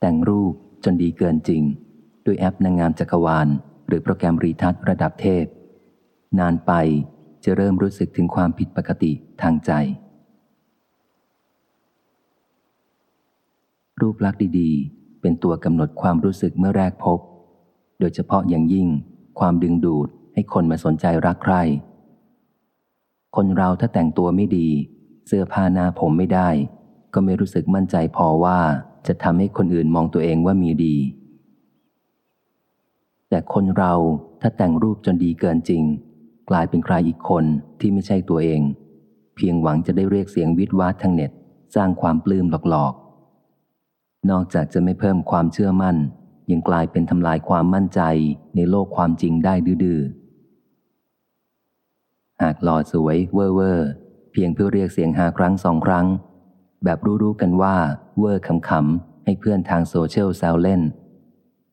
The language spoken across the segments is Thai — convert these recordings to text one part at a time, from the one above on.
แต่งรูปจนดีเกินจริง ด้วยแอปนางงามจักรวาล หรือโปรแกรมรีทัชระดับเทพ นานไปจะเริ่มรู้สึกถึงความผิดปกติทางใจ รูปลักษณ์ดีๆ เป็นตัวกำหนดความรู้สึกเมื่อแรกพบ โดยเฉพาะอย่างยิ่ง ความดึงดูดให้คนมาสนใจรักใคร คนเราถ้าแต่งตัวไม่ดี เสื้อผ้าหน้าผมไม่ได้ ก็ไม่รู้สึกมั่นใจพอว่า จะทำให้คนอื่นมองตัวเองว่ามีดี แต่คนเราถ้าแต่งรูปจนดีเกินจริง กลายเป็นใครอีกคนที่ไม่ใช่ตัวเอง เพียงหวังจะได้เรียกเสียงวิทวาทางเน็ต สร้างความปลื้มหลอกๆ นอกจากจะไม่เพิ่มความเชื่อมั่น ยังกลายเป็นทำลายความมั่นใจในโลกความจริงได้ดื้อหากหล่อสวยเวอร์เวอร์เพียงเพื่อเรียกเสียงฮาครั้งสองครั้ง แบบรู้ๆกันว่าเวอร์ขำๆให้เพื่อนทางโซเชียลแซวเล่น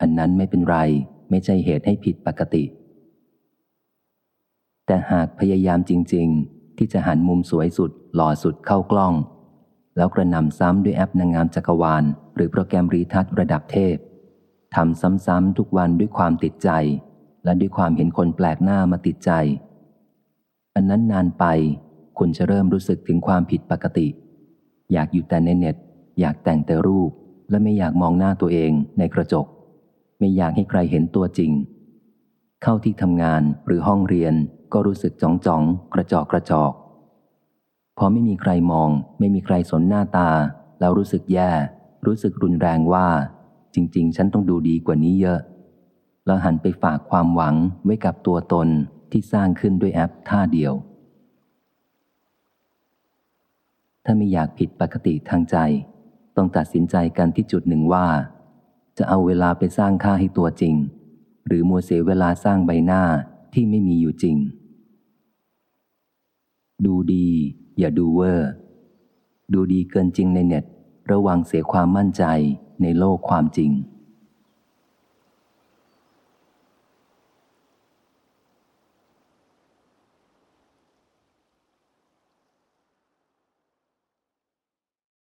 อันนั้นไม่เป็นไรไม่ใช่เหตุให้ผิดปกติ แต่หากพยายามจริง ๆ ที่จะหันมุมสวยสุดหล่อสุดเข้ากล้อง แล้วกระหน่ำซ้ำด้วยแอปนางงามจักรวาล หรือโปรแกรม retouch ระดับเทพทำซ้ำๆทุกวันด้วยความติดใจ และด้วยความเห็นคนแปลกหน้ามาติดใจ อันนั้นนานไปคุณจะเริ่มรู้สึกถึงความผิดปกติ อยากอยู่แต่ในเน็ต อยากแต่งแต่รูป และไม่อยากมองหน้าตัวเองในกระจก ไม่อยากให้ใครเห็นตัวจริง เข้าที่ทำงานหรือห้องเรียนก็รู้สึกจ้องจองกระจอกกระจอก พอไม่มีใครมอง ไม่มีใครสนหน้าตา แล้วรู้สึกแย่ รู้สึกรุนแรงว่า จริง ๆ ฉันต้องดูดีกว่านี้เยอะ แล้วหันไปฝากความหวังไว้กับตัวตนที่สร้างขึ้นด้วยแอปท่าเดียว ถ้าไม่อยากผิดปกติทางใจ ต้องตัดสินใจกันที่จุดหนึ่งว่า จะเอาเวลาไปสร้างค่าให้ตัวจริง หรือมัวเสียเวลาสร้างใบหน้าที่ไม่มีอยู่จริง ดูดี อย่าดูเวอร์ ดูดีเกินจริงในเน็ต ระวังเสียความมั่นใจในโลกความจริง